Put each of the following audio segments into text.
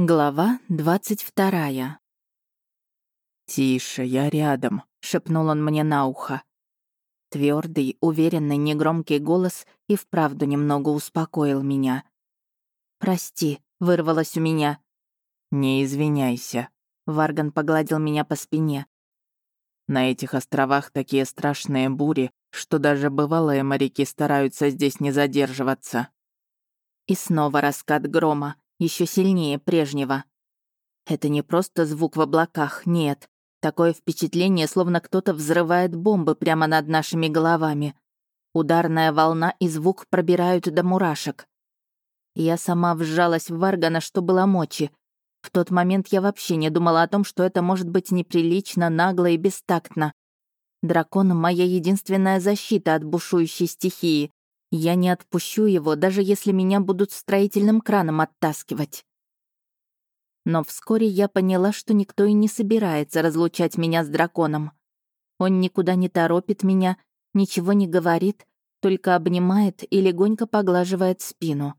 Глава двадцать вторая. «Тише, я рядом», — шепнул он мне на ухо. Твердый, уверенный, негромкий голос и вправду немного успокоил меня. «Прости», — вырвалось у меня. «Не извиняйся», — Варган погладил меня по спине. «На этих островах такие страшные бури, что даже бывалые моряки стараются здесь не задерживаться». И снова раскат грома, еще сильнее прежнего. Это не просто звук в облаках, нет. Такое впечатление, словно кто-то взрывает бомбы прямо над нашими головами. Ударная волна и звук пробирают до мурашек. Я сама вжалась в Варгана, что было мочи. В тот момент я вообще не думала о том, что это может быть неприлично, нагло и бестактно. Дракон — моя единственная защита от бушующей стихии. Я не отпущу его, даже если меня будут строительным краном оттаскивать. Но вскоре я поняла, что никто и не собирается разлучать меня с драконом. Он никуда не торопит меня, ничего не говорит, только обнимает и легонько поглаживает спину.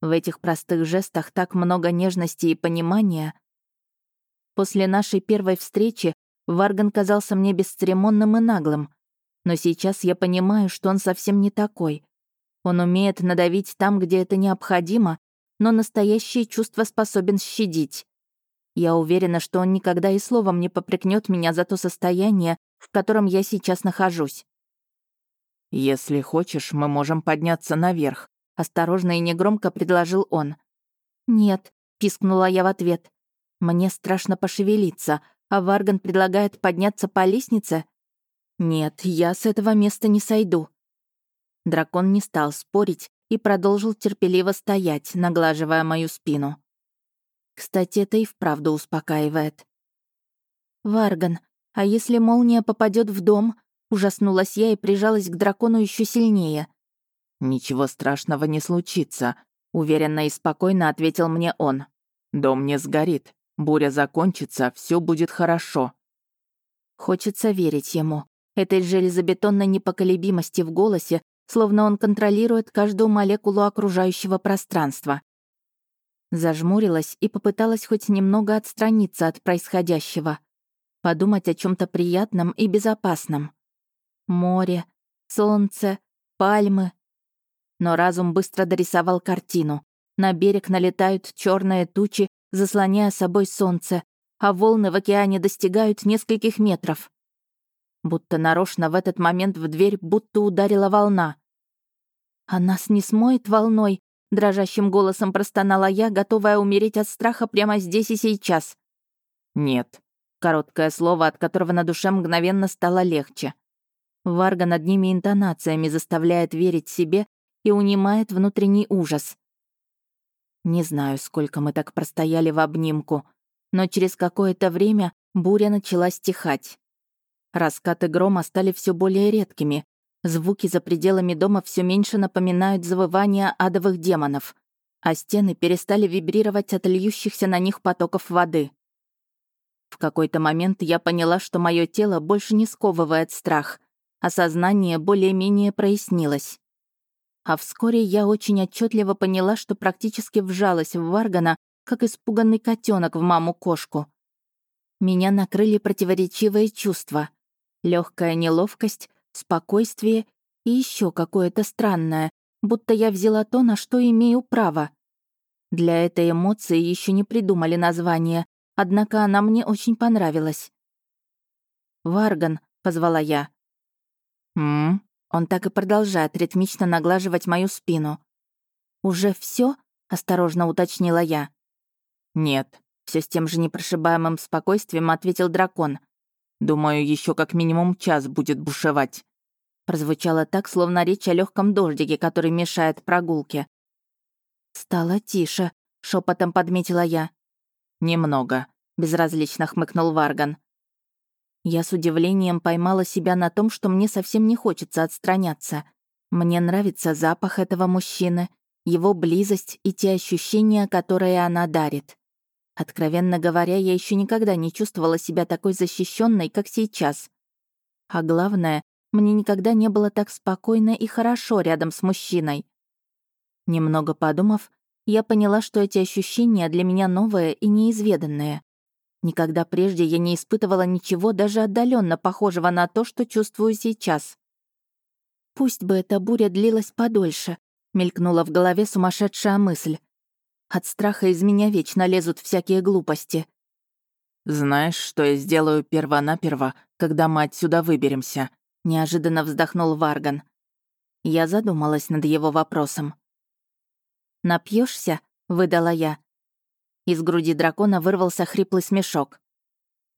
В этих простых жестах так много нежности и понимания. После нашей первой встречи Варган казался мне бесцеремонным и наглым, но сейчас я понимаю, что он совсем не такой. Он умеет надавить там, где это необходимо, но настоящее чувство способен щадить. Я уверена, что он никогда и словом не попрекнет меня за то состояние, в котором я сейчас нахожусь. «Если хочешь, мы можем подняться наверх», — осторожно и негромко предложил он. «Нет», — пискнула я в ответ. «Мне страшно пошевелиться, а Варган предлагает подняться по лестнице? Нет, я с этого места не сойду». Дракон не стал спорить и продолжил терпеливо стоять, наглаживая мою спину. Кстати, это и вправду успокаивает. «Варган, а если молния попадет в дом?» Ужаснулась я и прижалась к дракону еще сильнее. «Ничего страшного не случится», — уверенно и спокойно ответил мне он. «Дом не сгорит. Буря закончится, все будет хорошо». Хочется верить ему. Этой железобетонной непоколебимости в голосе, словно он контролирует каждую молекулу окружающего пространства. Зажмурилась и попыталась хоть немного отстраниться от происходящего. Подумать о чем то приятном и безопасном. Море, солнце, пальмы. Но разум быстро дорисовал картину. На берег налетают черные тучи, заслоняя собой солнце, а волны в океане достигают нескольких метров. Будто нарочно в этот момент в дверь будто ударила волна. «А нас не смоет волной?» — дрожащим голосом простонала я, готовая умереть от страха прямо здесь и сейчас. «Нет». Короткое слово, от которого на душе мгновенно стало легче. Варга над ними интонациями заставляет верить себе и унимает внутренний ужас. Не знаю, сколько мы так простояли в обнимку, но через какое-то время буря начала стихать. Раскаты грома стали все более редкими. Звуки за пределами дома все меньше напоминают завывания адовых демонов, а стены перестали вибрировать от льющихся на них потоков воды. В какой-то момент я поняла, что мое тело больше не сковывает страх, а сознание более-менее прояснилось. А вскоре я очень отчетливо поняла, что практически вжалась в Варгана, как испуганный котенок в маму-кошку. Меня накрыли противоречивые чувства. Легкая неловкость, спокойствие и еще какое-то странное, будто я взяла то, на что имею право. Для этой эмоции еще не придумали название, однако она мне очень понравилась. «Варган», — позвала я. «М?», он так и продолжает ритмично наглаживать мою спину. «Уже все? осторожно уточнила я. «Нет», — все с тем же непрошибаемым спокойствием ответил дракон. «Думаю, еще как минимум час будет бушевать». Прозвучало так, словно речь о легком дождике, который мешает прогулке. «Стало тише», — шепотом подметила я. «Немного», — безразлично хмыкнул Варган. Я с удивлением поймала себя на том, что мне совсем не хочется отстраняться. Мне нравится запах этого мужчины, его близость и те ощущения, которые она дарит. Откровенно говоря, я еще никогда не чувствовала себя такой защищенной, как сейчас. А главное, мне никогда не было так спокойно и хорошо рядом с мужчиной. Немного подумав, я поняла, что эти ощущения для меня новые и неизведанные. Никогда прежде я не испытывала ничего даже отдаленно похожего на то, что чувствую сейчас. «Пусть бы эта буря длилась подольше», — мелькнула в голове сумасшедшая мысль. От страха из меня вечно лезут всякие глупости. «Знаешь, что я сделаю перво-наперво, когда мы отсюда выберемся?» — неожиданно вздохнул Варган. Я задумалась над его вопросом. Напьешься? выдала я. Из груди дракона вырвался хриплый смешок.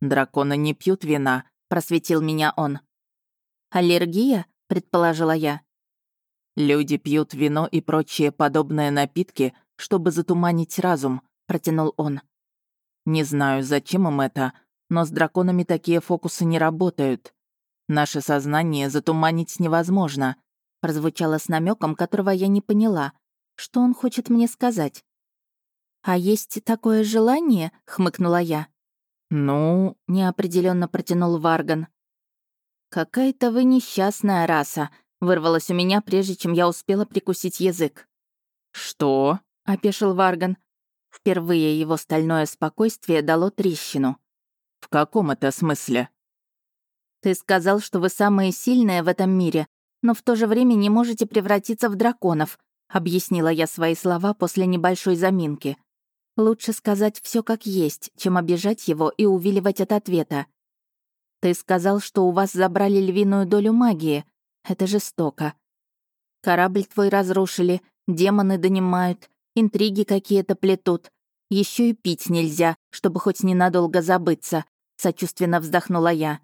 «Драконы не пьют вина», — просветил меня он. «Аллергия?» — предположила я. «Люди пьют вино и прочие подобные напитки, чтобы затуманить разум», — протянул он. «Не знаю, зачем им это, но с драконами такие фокусы не работают. Наше сознание затуманить невозможно», — прозвучало с намеком, которого я не поняла. Что он хочет мне сказать? «А есть такое желание?» — хмыкнула я. «Ну...» — неопределенно протянул Варган. «Какая-то вы несчастная раса», — вырвалось у меня, прежде чем я успела прикусить язык. «Что?» — опешил Варган. Впервые его стальное спокойствие дало трещину. «В каком это смысле?» «Ты сказал, что вы самые сильные в этом мире, но в то же время не можете превратиться в драконов», — объяснила я свои слова после небольшой заминки. «Лучше сказать все как есть, чем обижать его и увиливать от ответа. Ты сказал, что у вас забрали львиную долю магии. Это жестоко. Корабль твой разрушили, демоны донимают, интриги какие-то плетут. Еще и пить нельзя, чтобы хоть ненадолго забыться», — сочувственно вздохнула я.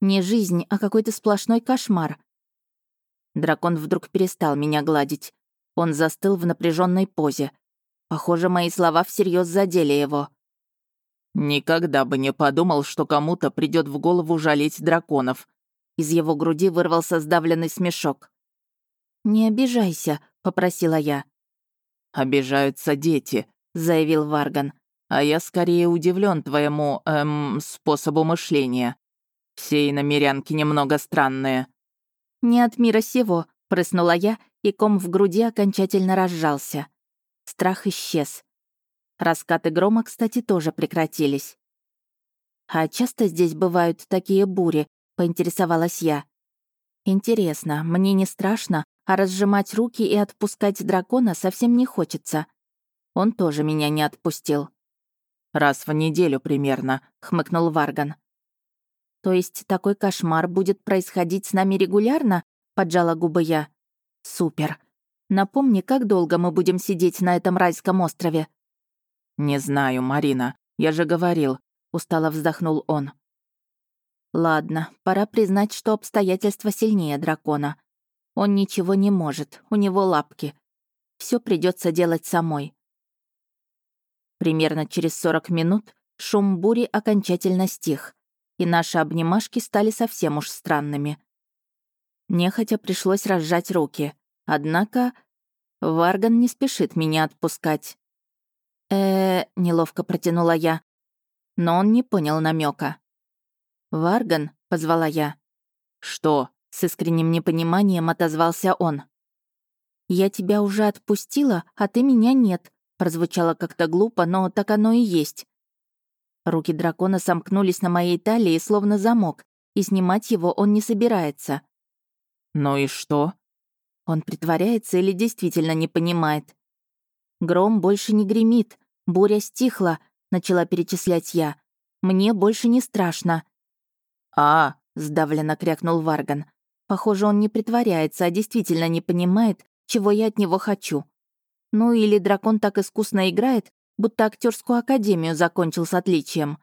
Не жизнь, а какой-то сплошной кошмар. Дракон вдруг перестал меня гладить. Он застыл в напряженной позе. Похоже, мои слова всерьез задели его. «Никогда бы не подумал, что кому-то придет в голову жалеть драконов». Из его груди вырвался сдавленный смешок. «Не обижайся», — попросила я. «Обижаются дети», — заявил Варган. «А я скорее удивлен твоему, эм, способу мышления. Все иномерянки немного странные». «Не от мира сего», — прыснула я, и ком в груди окончательно разжался. Страх исчез. Раскаты грома, кстати, тоже прекратились. «А часто здесь бывают такие бури?» — поинтересовалась я. «Интересно, мне не страшно, а разжимать руки и отпускать дракона совсем не хочется. Он тоже меня не отпустил». «Раз в неделю примерно», — хмыкнул Варган. «То есть такой кошмар будет происходить с нами регулярно?» — поджала губы я. «Супер. Напомни, как долго мы будем сидеть на этом райском острове?» «Не знаю, Марина. Я же говорил», — устало вздохнул он. «Ладно, пора признать, что обстоятельства сильнее дракона. Он ничего не может, у него лапки. Все придется делать самой». Примерно через 40 минут шум бури окончательно стих и наши обнимашки стали совсем уж странными. Нехотя пришлось разжать руки. Однако Варган не спешит меня отпускать. э неловко протянула я. Но он не понял намека. «Варган», — позвала я. «Что?» — с искренним непониманием отозвался он. «Я тебя уже отпустила, а ты меня нет», — прозвучало как-то глупо, но так оно и есть. Руки дракона сомкнулись на моей талии, словно замок, и снимать его он не собирается. «Ну и что?» Он притворяется или действительно не понимает. «Гром больше не гремит, буря стихла», — начала перечислять я. «Мне больше не страшно». «А!» — сдавленно крякнул Варган. «Похоже, он не притворяется, а действительно не понимает, чего я от него хочу. Ну или дракон так искусно играет, будто актерскую академию закончил с отличием.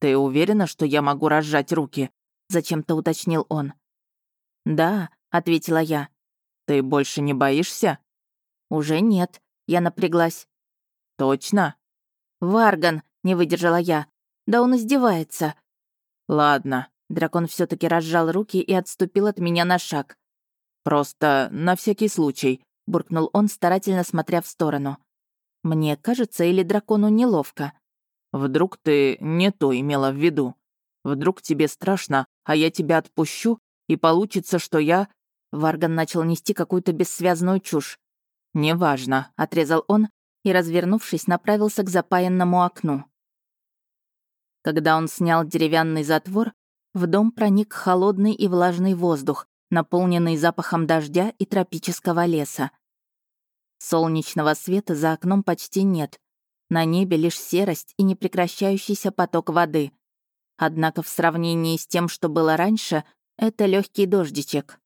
«Ты уверена, что я могу разжать руки?» — зачем-то уточнил он. «Да», — ответила я. «Ты больше не боишься?» «Уже нет», — я напряглась. «Точно?» «Варган», — не выдержала я. «Да он издевается». «Ладно». Дракон все таки разжал руки и отступил от меня на шаг. «Просто на всякий случай», — буркнул он, старательно смотря в сторону. Мне кажется, или дракону неловко. Вдруг ты не то имела в виду? Вдруг тебе страшно, а я тебя отпущу, и получится, что я...» Варган начал нести какую-то бессвязную чушь. «Неважно», — отрезал он, и, развернувшись, направился к запаянному окну. Когда он снял деревянный затвор, в дом проник холодный и влажный воздух, наполненный запахом дождя и тропического леса. Солнечного света за окном почти нет. На небе лишь серость и непрекращающийся поток воды. Однако в сравнении с тем, что было раньше, это легкий дождичек.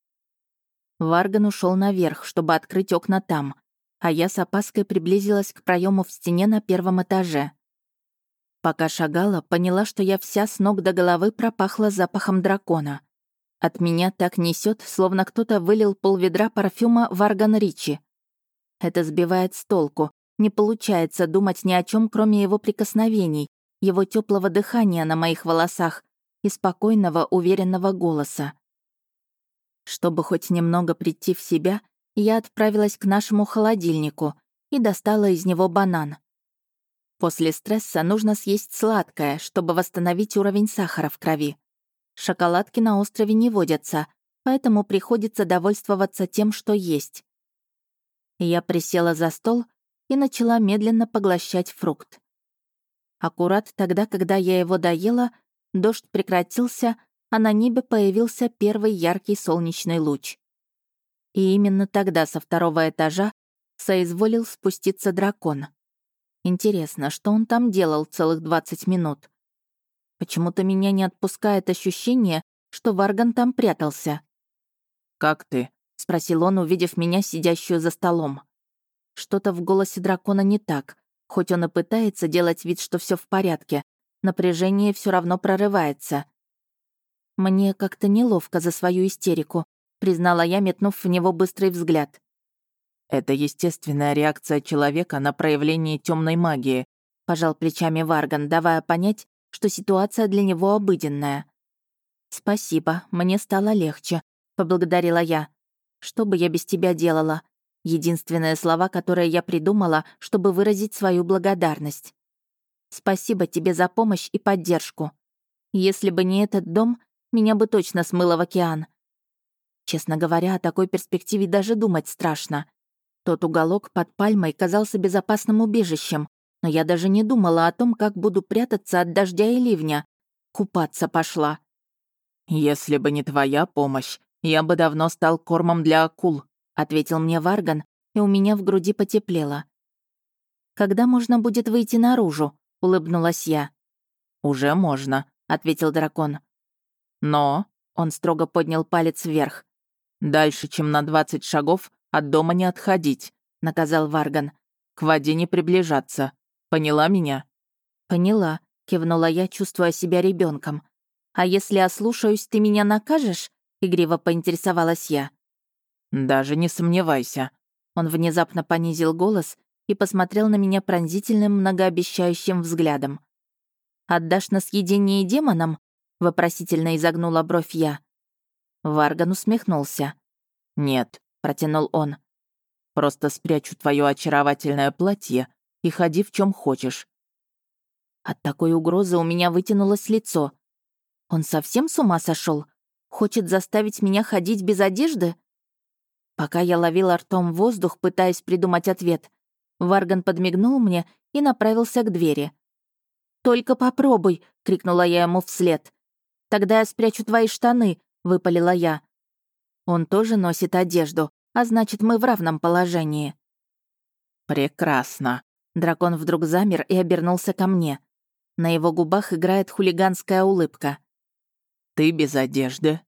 Варган ушел наверх, чтобы открыть окна там, а я с опаской приблизилась к проему в стене на первом этаже. Пока шагала, поняла, что я вся с ног до головы пропахла запахом дракона. От меня так несет, словно кто-то вылил полведра парфюма Варган Ричи. Это сбивает с толку. Не получается думать ни о чем, кроме его прикосновений, его теплого дыхания на моих волосах и спокойного, уверенного голоса. Чтобы хоть немного прийти в себя, я отправилась к нашему холодильнику и достала из него банан. После стресса нужно съесть сладкое, чтобы восстановить уровень сахара в крови. Шоколадки на острове не водятся, поэтому приходится довольствоваться тем, что есть. Я присела за стол и начала медленно поглощать фрукт. Аккурат тогда, когда я его доела, дождь прекратился, а на небе появился первый яркий солнечный луч. И именно тогда со второго этажа соизволил спуститься дракон. Интересно, что он там делал целых 20 минут? Почему-то меня не отпускает ощущение, что Варган там прятался. «Как ты?» — спросил он, увидев меня, сидящую за столом. Что-то в голосе дракона не так. Хоть он и пытается делать вид, что все в порядке, напряжение все равно прорывается. Мне как-то неловко за свою истерику, признала я, метнув в него быстрый взгляд. Это естественная реакция человека на проявление темной магии, пожал плечами Варган, давая понять, что ситуация для него обыденная. Спасибо, мне стало легче, поблагодарила я. Что бы я без тебя делала? Единственные слова, которые я придумала, чтобы выразить свою благодарность. Спасибо тебе за помощь и поддержку. Если бы не этот дом, меня бы точно смыло в океан. Честно говоря, о такой перспективе даже думать страшно. Тот уголок под пальмой казался безопасным убежищем, но я даже не думала о том, как буду прятаться от дождя и ливня. Купаться пошла. «Если бы не твоя помощь, я бы давно стал кормом для акул», ответил мне Варган, и у меня в груди потеплело. «Когда можно будет выйти наружу?» — улыбнулась я. «Уже можно», — ответил дракон. «Но...» — он строго поднял палец вверх. «Дальше, чем на двадцать шагов, от дома не отходить», — наказал Варган. «К воде не приближаться. Поняла меня?» «Поняла», — кивнула я, чувствуя себя ребенком. «А если ослушаюсь, ты меня накажешь?» — игриво поинтересовалась я. «Даже не сомневайся». Он внезапно понизил голос и посмотрел на меня пронзительным, многообещающим взглядом. «Отдашь на съедение демонам?» — вопросительно изогнула бровь я. Варган усмехнулся. «Нет, протянул он. «Просто спрячу твое очаровательное платье и ходи в чем хочешь». От такой угрозы у меня вытянулось лицо. Он совсем с ума сошел? Хочет заставить меня ходить без одежды? Пока я ловила ртом воздух, пытаясь придумать ответ, Варган подмигнул мне и направился к двери. «Только попробуй!» — крикнула я ему вслед. «Тогда я спрячу твои штаны!» — выпалила я. Он тоже носит одежду, а значит, мы в равном положении. Прекрасно. Дракон вдруг замер и обернулся ко мне. На его губах играет хулиганская улыбка. Ты без одежды.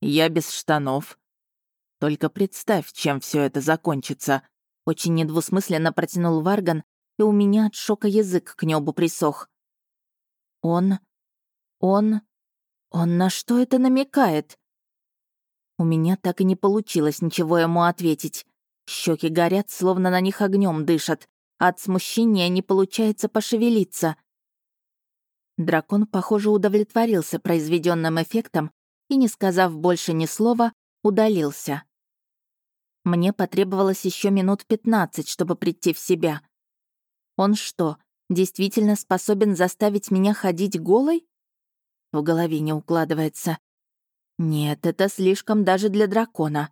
Я без штанов. Только представь, чем все это закончится. Очень недвусмысленно протянул Варган, и у меня от шока язык к небу присох. Он... он... он на что это намекает? У меня так и не получилось ничего ему ответить. Щеки горят, словно на них огнем дышат, а от смущения не получается пошевелиться. Дракон, похоже, удовлетворился произведенным эффектом и, не сказав больше ни слова, удалился. Мне потребовалось еще минут пятнадцать, чтобы прийти в себя. Он что, действительно способен заставить меня ходить голой? В голове не укладывается. Нет, это слишком даже для дракона.